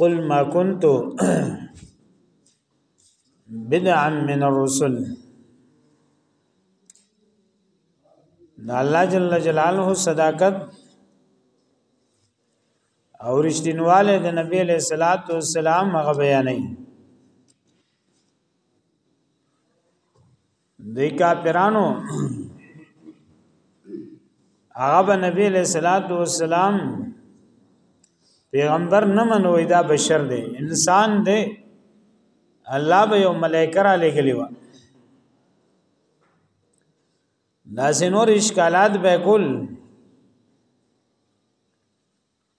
قل ما كنت بدعا من الرسل دا الله جل جلاله صداقت او رښتینواله د نبی له صلوات و سلام هغه بیانې د کافرانو هغه به نبی له صلوات و سلام پیغمبر نه منوي دا بشر دی انسان دی الله به یو ملائکه را لګلی و دا سينور اشکالات به کول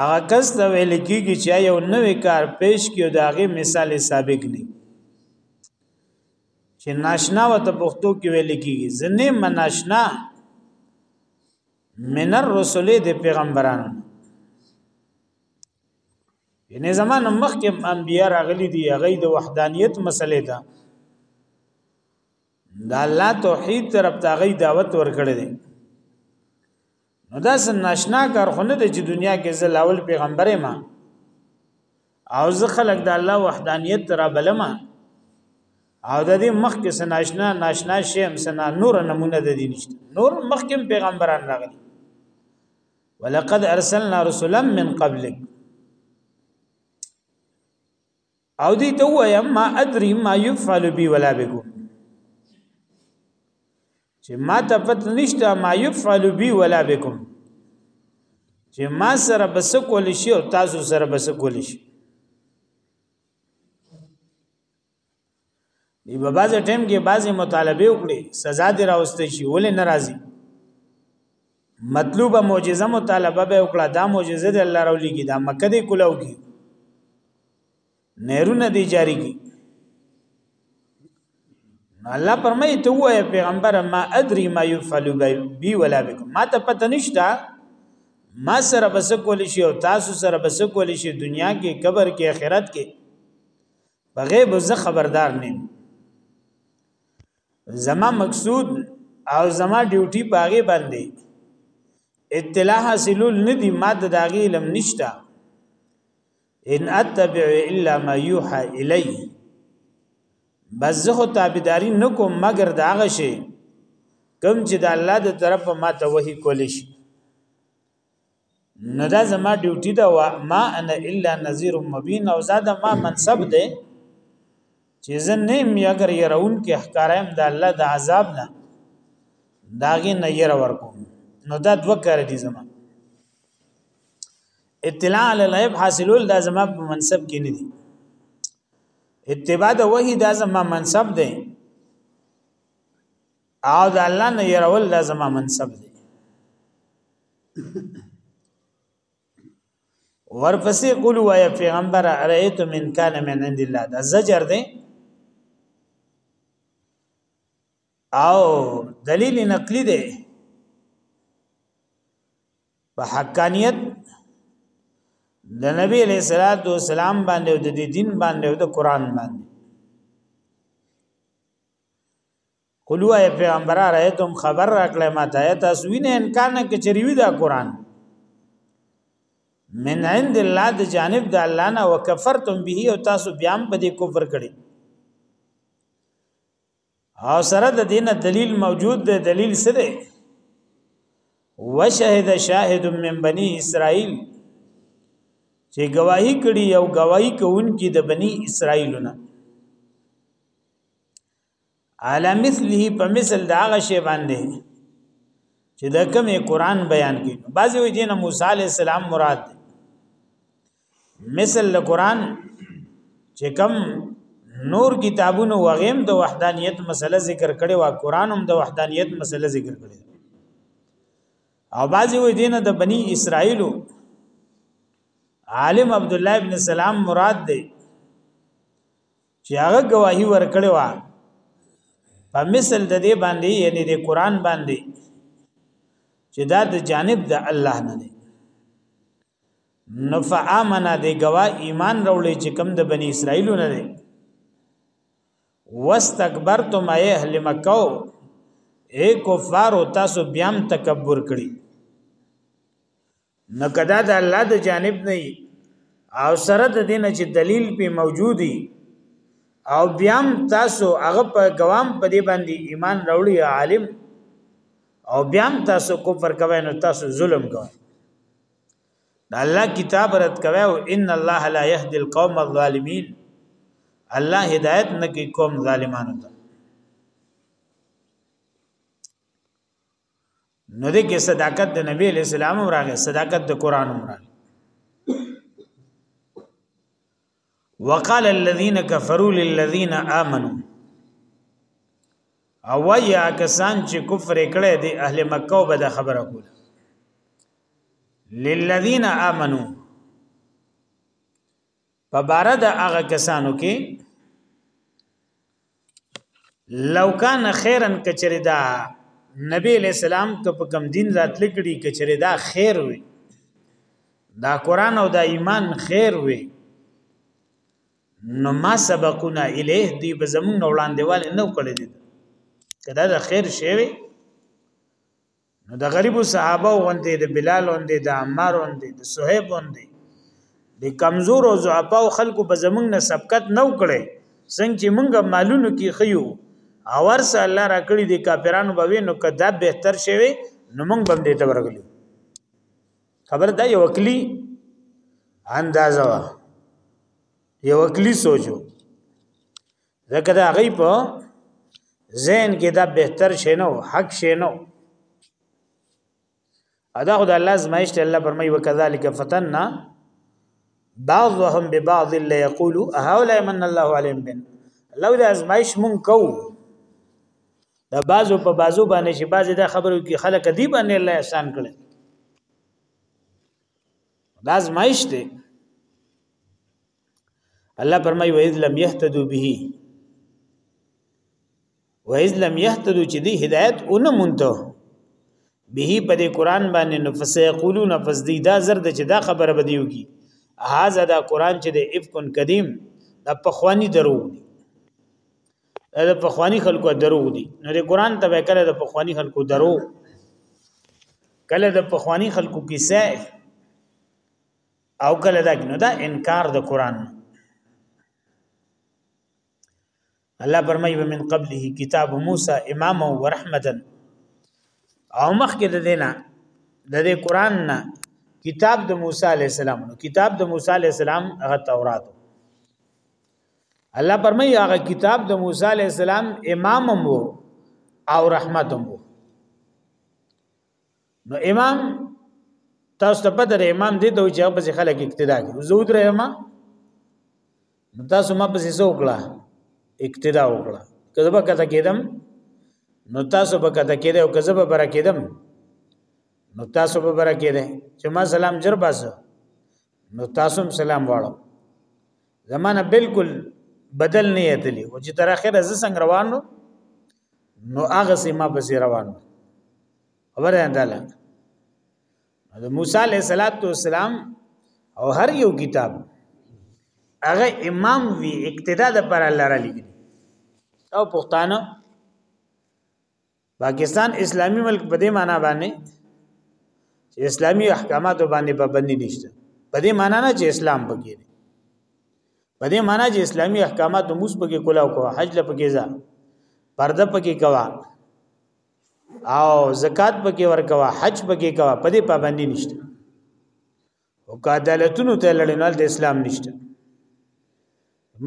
هغه کس ته ویل کیږي چې یو نوې کار پیش کیو دا غي مثال سابق نه چې ناشنا وته پښتو کې ویل کیږي ځنې مناشنا من الرسل د پیغمبرانو ینه زمان مخکې انبیا راغلي دي هغه د وحدانیت مسلې ده دا الله توحید طرف ته غي دعوت ورکړي دي نو دا سن ناشنا کار خو نه دی چې دنیا کې زل اول پیغمبر ما او زه خلق د الله وحدانیت را بلما او د دې مخ کې سن ناشنا ناشنا شیم سنا نور نمونه د دې نشته نور مخ کې پیغمبران راغلي ولقد ارسلنا رسلا من قبلک او دی ته وایم ما ادري ما يفعل بي ولا بكم چې ما ته پت نشته ما يفعل بي ولا بكم چې ما سره بس کول شي او تاسو سره بس کول شي دی په بعضې ټیم کې بعضې مطالبه وکړي سزا دی راوسته شي ولې ناراضي مطلوبه معجزه مطالبه به وکړه دا معجزه دی الله راولي کې دا مکه دی کولاو کې نهرونه دی جاری کی الله پرمای ته وای پیغمبر ما ادري ما يفعل بي ولا بكم ما ته پته نشته ما سره بس کول شي او تاسو سره بس کول شي دنیا کې قبر کې آخرت کې په غیب زه خبردار نه زما مقصود او زما ډیوټي باغې باندې اطلاع حاصلول ندی ما د داغي علم نشتا ان اتبع الا ما يوحى الي بس زه تابعداري نکوم مگر دا غشي کوم چې د الله د طرف ما ته وਹੀ کول شي نو دا زما ډیوټي دا وا ما انا الا نذير مبين او زاده ما منصب ده چې زه نه مې اگر يرون کې احکارم د الله د عذاب نه داغه نه ير ورکوم نو دا دوه کار دي زما اطلاع علی الغیب حاصلول دا زما په منصب کې نه دي اتباع د وحی دا زما منصب ده او د الله نه يرول دا زما منصب دی ورپسې قولو یا پیغمبر ارایت من کان من عند الله دا زجر دی او دلیل نقلی دی په حقانیت د نبی علیہ الصلوۃ والسلام باندې او د دین باندې او د قران باندې قل وای پیغمبر رايتم خبر راکړی ما ته تاسو وینې ان کان کې چریوی دا قران من عند الله د جانب د الله نه وکفرتم به او تاسو بیا هم په دې کفر کړی او سره د دین دلیل موجود دی دلیل څه دی وشهد شاهد من بنی اسرائیل چې گواہی کړي او گواہی کوونکي د بنی اسرائیلونه علی مثله په مثل دا هغه شی باندې چې دا کوم قران بیان کړي بعضی وی دین موسی علی السلام مراد دی مثل د قران چې کوم نور کتابونو وغیم د وحدانیت مسله ذکر کړي وا قران هم د وحدانیت مسله ذکر کړي او بعضی وی دین د بنی اسرائیلو عالم عبد الله ابن سلام مراد دی چې هغه گواهی ورکړي وا په مثل د دې باندې یعنی د قران باندې چې دا د جانب د الله نه دی نو فآمنا د گوا ایمان راولې چې کم د بنی اسرائیل نه دی واستكبرتم اي اهل مکه اے کفار تاسو بیام تکبر کړی نو کدا د الله د جانب نه او سره د دین چې دلیل په موجودی او بیام تاسو هغه په ګوام په دې باندې ایمان راوړي عالم او بیام تاسو کفر کوي نو تاسو ظلم کوئ الله کتاب رد کوي او ان الله لا يهدي القوم الظالمين الله هدایت نکي قوم ظالمانو ته نو دې کې صداقت د نبی له سلام راغی صداقت د قران راغی وقال الذين كفروا للذين امنوا او یا کسان چې کفر کړي دي اهل مکه وبد خبره کوله للذین آمنو په بار د هغه کسانو کې لو کان خیرن کچری دا نبی علیہ السلام که په کم دین راتل کړي کچری دا خیر وي دا قران او دا ایمان خیر وي نو ما سبقنا الیه دی به زمون وړاندې والے نو کړی دي کدا دا خیر شی وي نو د غریب صحابه غوندې د بلال غوندې د عمار غوندې د صہیب غوندې د کمزور او ضعفا او خلکو په زمنګ نه سبقت نو کړي څنګه چې مونږه مالونو کې خيو او ورسه الله را کړی د کافرانو به نو کدا بهتر شوی نو مونږ بم دې ته ورغلی خبر دا یو عقلی اندازه وا یو عقلی سوچو ځکه دا غي په ذهن کې دا بهتر شي نو حق شي نو ادا خدای الله زمایشت الله فرمای وکذالک فتننا بعضهم ببعض لا يقولوا هؤلاء من الله عليهم بن لو دا زمایش مون کو دا بازو په بازو باندې چې بازي دا خبرو کې خلک دی باندې الله احسان کړي دا زمایش دی الله فرمایي وایذ لم يهتدوا به وایذ لم يهتدوا چې دی هدایت اونه مونته به په دې قران باندې نو فسيقولون فزديدا زرد چې دا خبره بدیوږي هاذا دا قران چې د افکن قدیم د پخوانی درو دی د پخوانی خلکو درو دی نو د قران ته کله د پخوانی خلکو درو کله د پخوانی خلکو کیسه او کله دا نو دا انکار د قران الله پرمای من قبله کتاب موسی اماما ورحمتا او مخکې د دینه د دې قران نه کتاب د موسی علی السلام نو کتاب د موسی علی السلام هغه تورات الله پرمای هغه کتاب د موسی علی السلام امامم وو او رحمتم وو نو امام تاسو ته پته ده امام دې ته چې هغه پسې خلک اقتدا کوي زود رحمه تاسو ما پسې څه وکړه اقتدا وکړه کله به کته کېدم نو تاسو به کته کېده او کله به برا کېدم نو تاسو به برا کېده چې ما سلام جر باس نو تاسو هم سلام واړو زمانہ بالکل بدل نه یتلی او چې تر اخره ز څنګه روانو نو هغه سیمه په سیر روان خبره انداله د موسی علیه السلام او هر یو کتاب هغه امام وی اقتدا د پر الله را لګی او پښتانه پاکستان اسلامی ملک په دې معنی باندې چې اسلامی احکاماتو باندې پابندی نشته په دې معنی نه چې اسلام پکې دی په دې معنی چې اسلامي احکامات موږ پکې کولاو کو حج له پکې ځه پرده پکې کوا او زکات پکې ورکوا حج پکې کوا په دې پابندي نشته او عدالتونو ته لړنال د اسلام نشته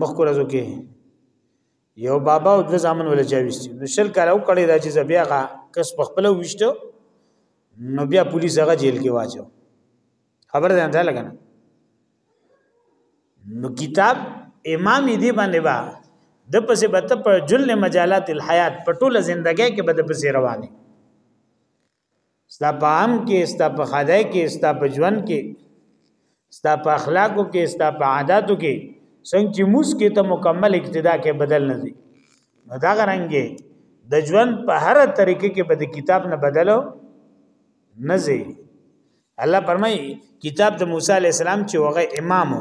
مخکو راځو کې یو بابا او د زامن ول چاويستي نو شل کاله او کړي دا چې زبیا کا کس په خپل وشته نو بیا پولیس هغه جیل کې واچو خبر ده انده لګنه نو کتاب امام دی باندې با د پسې بت په جل مجالات الحیات په ټوله ژوندۍ کې بد پسې روانه ستا په عام کې ستا په خدای کې ستا په ژوند کې ستا په اخلاقو کې ستا په عادتو کې څنګه چې موس کې ته مکمل اقتدا کې بدل نه دي نو دا غرانګي د ژوند په هر طریقې کې به د کتاب نه بدلو نه زی الله پرمای کتاب د موسی علی السلام چې هغه امام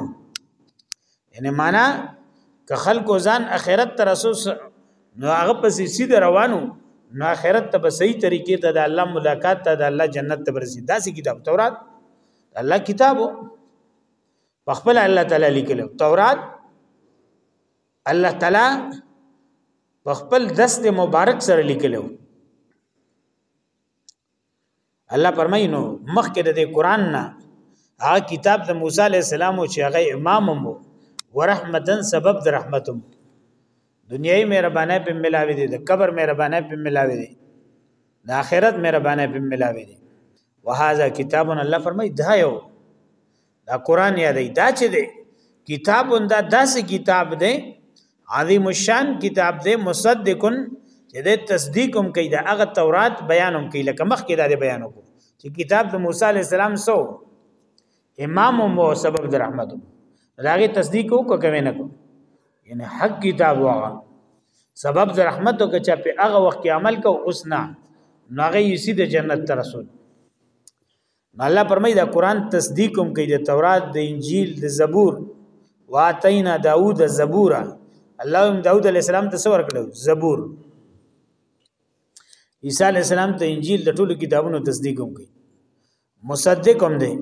یعنی معنا که خلکو ځان اخرت ته رسول نو هغه پسې سیده روانو نو اخرت ته به صحیح طریقې ته د الله ملاقات ته د الله جنت ته برسي داسې کتاب تورات الله کتابو په خپل الله تعالی لیکل تورات الله تعالی په خپل دست مبارک سره لیکلو الله فرمایي نو مخکې د قران نه هغه کتاب د موسی علی السلام چې هغه امام مو ورحمتن سبب د رحمت مو دنیوي مهربانه په ملاوي دي د قبر مهربانه په ملاوي دي د آخرت مهربانه په ملاوي دي وهذا کتابنا الله فرمایي دا یو دا قران یادې دا چې دی کتاب دا داسې کتاب دی عظیم الشان کتاب دی مصدقن چې د تصدیق هم کوي دا هغه تورات بیان هم کوي لکه مخکې دا بیان وکړو چې کتاب د موسی علی السلام سو امام او سبب د رحمت راغي تصدیق وکړه کوي نه کو یعنی حق کتاب واغه سبب د رحمت او کچا په هغه وخت کې عمل کو اوس نه ناغه یسی د جنت ترسول الله پرمای دا قران تصدیق کوم کوي د تورات د انجیل د زبور واتینا داوود زبورا الله هم داوود علی السلام ته څور کړو زبور عیسی علی السلام ته انجیل د ټولو کتابونو تصدیق کوم کوي مصدق هم دی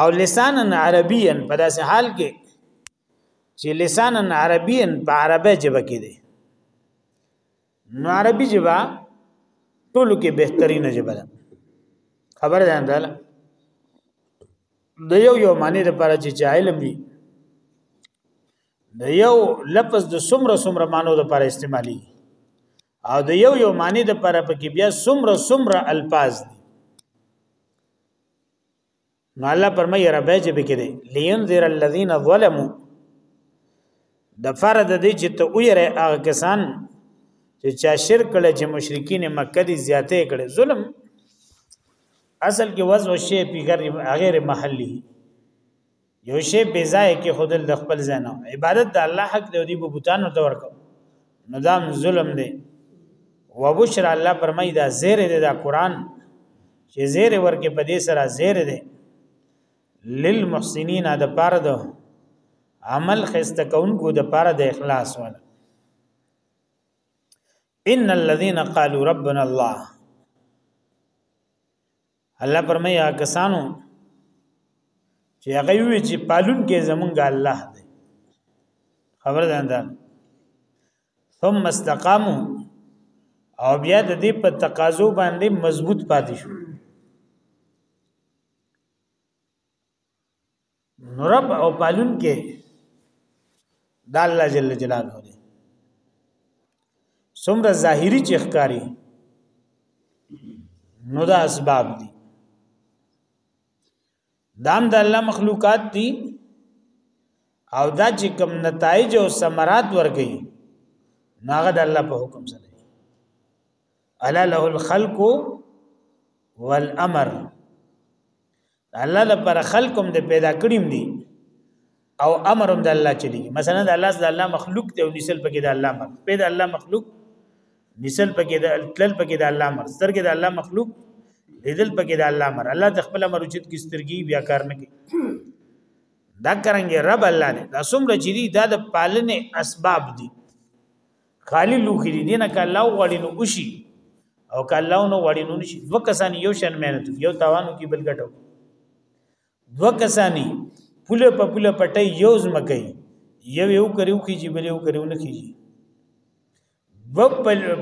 او لسانا عربیا په داسې حال کې چې لسانا عربیا په عربه ژبه کې دی نو عربي جبا ټولو کې بهترینه جبا ده خبر ده اندل د یو یو معنی د پاره چې جاهل وي د یو لفظ د سمره سمره مانو د پر استعمالي او د یو یو معنی د پر پکې بیا سمره سمره الفاظ دي نو الله فرمایي ربه چې به کړي لینذر الذین ظلموا د فرد دې چې ته ویره هغه کسان چې چا شرک کړي چې مشرکین مکه دي زیاتې کړي ظلم اصل کې وز او شی پیګر غیر محلی یو شی بے ځای کې خودل د خپل ځای نه عبادت د الله حق دی او دی په بوتانو ته ورکو نظام ظلم دی وبشر الله پرمای دا زیر دی دا قران چې زیر ورکه په دې سره زیر دی للمحسنین د پاره د عمل خسته کونکو د پاره د اخلاص ولا ان الذين قالوا ربنا الله الله پرمیا کسانو چې هغه وی چې پالون کې زمونږ الله دی خبر ده اندر ثم استقامو او بیا د دې په تقاضو باندې مضبوط پاتې شو نورب او پالون کې د الله جل جلاله دی څومره ظاهری چې ښکاری نو دا اسباب دي دام د الله مخلوقات دي او دا چې کوم نتایج او ثمرات ورګي ناغه د الله په حکم سره الا له الخلق والامر الله لپاره خلقم د پیدا کړیم دي او امر هم د الله چلی مثلا د الله د الله مخلوق دی او نسل پکې د الله مخ په د الله مخلوق نسل پکې د تل پکې د الله مر سترګې د الله مخلوق لیدل پکې د الله مر الله د خپل امر اوچت کې سترګې بیا کار نه کوي دا کرانګي رب الله دی دا څومره چې دی دا د پالنې اسباب دي خالی لوخي دي نه کله غړي نو وشي او کله نو غړي نو نشي دوه کسان یو شان مهنت یو تاوانو کې بل ګټو دو کسانی پوله په پوله پټي یو زمکه یو یو کریو کیږي بل یو کریو نه کیږي دو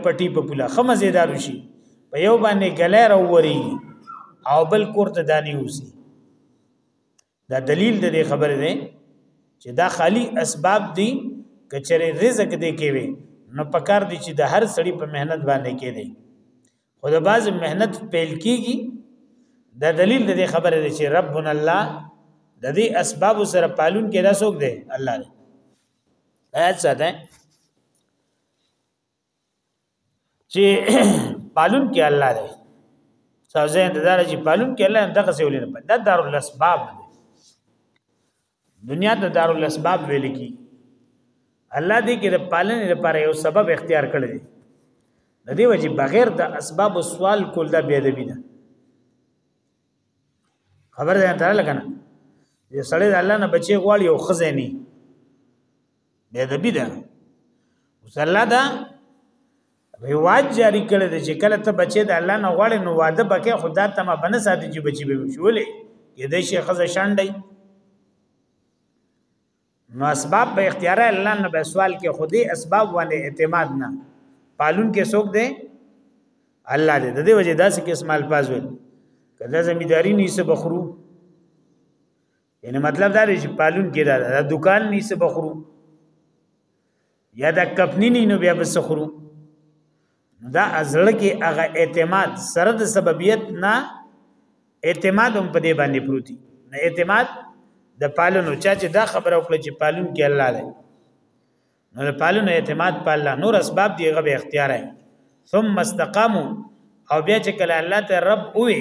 پټي په پوله خمزه دارو شي په یو باندې ګلې راوري او بل کوړه دانی وسی دا دلیل د دې خبره ده چې دا خالی اسباب دي کچره رزق دې کې وي نو پکار دي چې د هر سړی په مهنت باندې کې دي خو د باز مهنت پیل کیږي دا دلیل د دې خبره دی چې ربنا الله د دې اسباب سره پالون کې دا څوک دی الله دی آیات ساته چې پالون کې الله دی سازه انتظار چې پالون کې الله دغه څه ولې نه دا دار الاسباب دی دنیا ته دارالاسباب ویل کی الله دې کې د پالنې لپاره یو سبب اختیار کړی دی د دې وجه بغیر د اسباب سوال کول دا بی ادبی ده خبر ده تر لګنه یو سړی د الله نه بچي غواړي او خزینی بی ادبی ده اوس الله دا رواج جاری کړی دی چې کله ته بچی د الله نه غواړې نو واده بکې خدا ته ما بنه ساتي چې بچی به شولې کې د شي خزه شانډي نو اسباب به اختیار الله نه به سوال کې خودي اسباب باندې اعتماد نه پالون کې څوک دی الله دې د دې وجه داسې کې اسمال پاز وي کله زمیداری نه سبخرو یعنی مطلب دا دی چې پالون کې دا د دکان نه څه بخرو یا د کپنی نه نو بیا بس خرو دا ازل کې هغه اعتماد سره د سببیت نه اعتماد هم په دې باندې پروتي نه اعتماد د پالونو چا چې دا خبره وکړه چې پالون کې الله دی نو د پالونو اعتماد په الله نور اسباب دی غو به اختیار ہے ثم استقاموا او بیا چې کله الله ته رب وې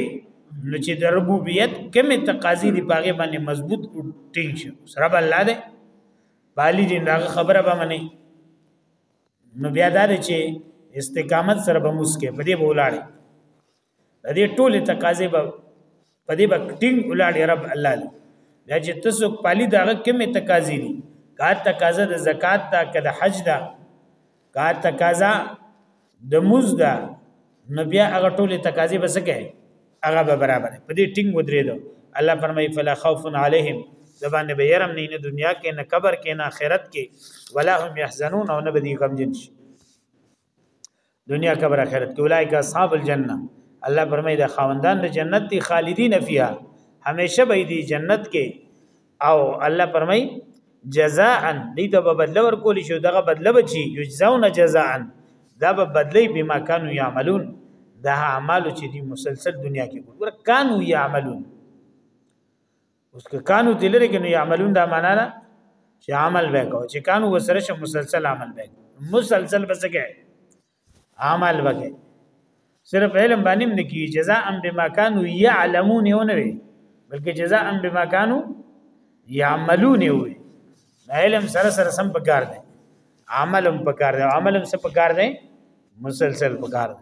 نو چې د ربوبیت کمی تقاضی دی پاغه باندې مضبوط او ټینګ شي رب الله دې بالی دې دا خبره به منی نو بیا دا چې استقامت سره به مسکه په دې بولاړي د دې ټولې تقاضې به په دې به ټینګ ولاړې رب الله دی بیا چې تاسو پالي دا کومه تقاضې دي کا تقاضا د زکات دا که د حج دا کا تقاضا د موز دا نو بیا هغه ټولې تقاضې به څه کوي هغه به برابر په دې ټینګ ودرېدو الله فرمایي فلا خوف علیهم زبانه به يرم نه نه دنیا کې نه قبر کې نه آخرت کې ولا هم يحزنون او نه بدی غم جن شي دنیا قبر آخرت کې اولایک اصحاب الجنه الله فرمای دا خاوندان د جنت دي خالدین فیها همیشه به دي جنت کې او الله فرمای جزاء دې ته به بدل ورکول شي دغه بدل بچي یجزون جزاء دا به بدلی بما كانوا يعملون دا اعمال چې دي مسلسل دنیا کې ګور كانوا يعملون اوس که کانو دلری کې نو یعملون دا معنا ده چې عمل وکاو چې کانو وسره شه مسلسل عمل وکاو مسلسل بس کې عمل وکاو صرف علم باندې نه کی جزاء بما كانوا يعلمون نه وي بلکې جزاء بما كانوا يعملون وي علم سره سره سم پکار دی عملم پکار دی عملم سره پکار دی مسلسل پکار دی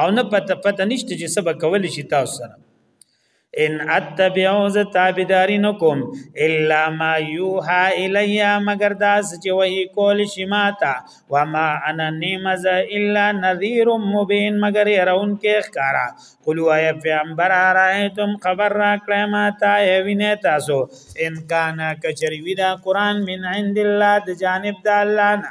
او نه پته پته نشته چې سبا کول شي تاسو سره ان اتبعو ز تابعداري نکوم الا ما يوها الیا مگر داس چې وਹੀ کول شي ماتا وما انا نمز الا نذير مبين مگر يرون کې ښکارا قلوا يا پیغمبر رايتم خبر را کړه ماتا وینه تاسو ان کان کچری ودا قران من عند الله د جانب د الله نه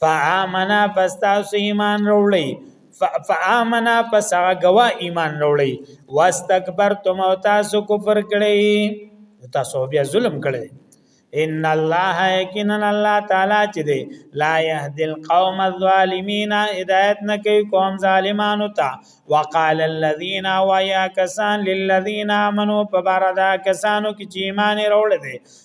فآمنا پس تاسو ایمان وروړي فآمنا پس هغه غوا ایمان وروړي واستكبرتم او تاسو کفر کړی تاسو بیا ظلم کړی ان الله یقینا الله تعالی چې دی لا يهدي القوم الظالمين هدایت نه کوي قوم ظالمانو ته وقال الذين ويا كسان للذين امنوا فبردا كسانو کې چې ایمان وروړي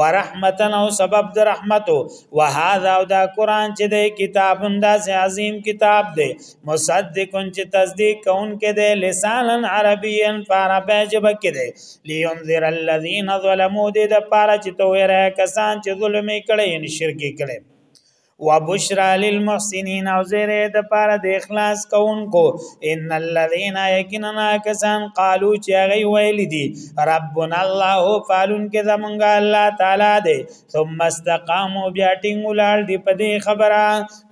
ورحمتن او سبب د رحمتو وهذا او دا قران چې د کتابون دا عظیم کتاب دی مصدقون چې تصدیق کون کې دی لسانا عربیا فاربه جب کې دی لینذر الذین ظلموا دې د پاره چې تو وره کسان چې ظلم کړي ان شرک کړي وبشرا للمحسنین او زیره د پاره د اخلاص کوونکو ان الذين يكننا کسان قالو چې هغه ویل دي ربنا الله فالون کې زمونږ الله تعالی دی ثم استقاموا بیا ټینګ ولال دی په دې خبره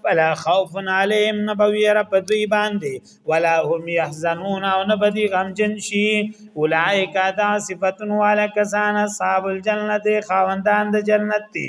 فلا خوف عليهم نبوي رب دوی باندې ولا هم يحزنون او نبدي غمجن شي اولئک دا صفاتون والا کسان اصحاب الجنه خاوندان د جنت دي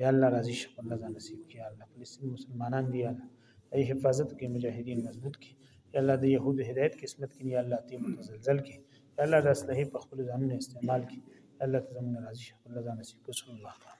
یا الله راضی شي خپل رضا نصیب کړي یا الله فلسطین مسلمانان دی یا الله ای حفاظت کې مجاهدین مضبوط کې یا الله د يهودو هدایت قسمت کې یا الله تی متزلزل کې یا الله د اصله په خپل ځانونه استعمال کې یا الله ته زموږ راضي شي خپل رضا نصیب کړي صلی الله تعالی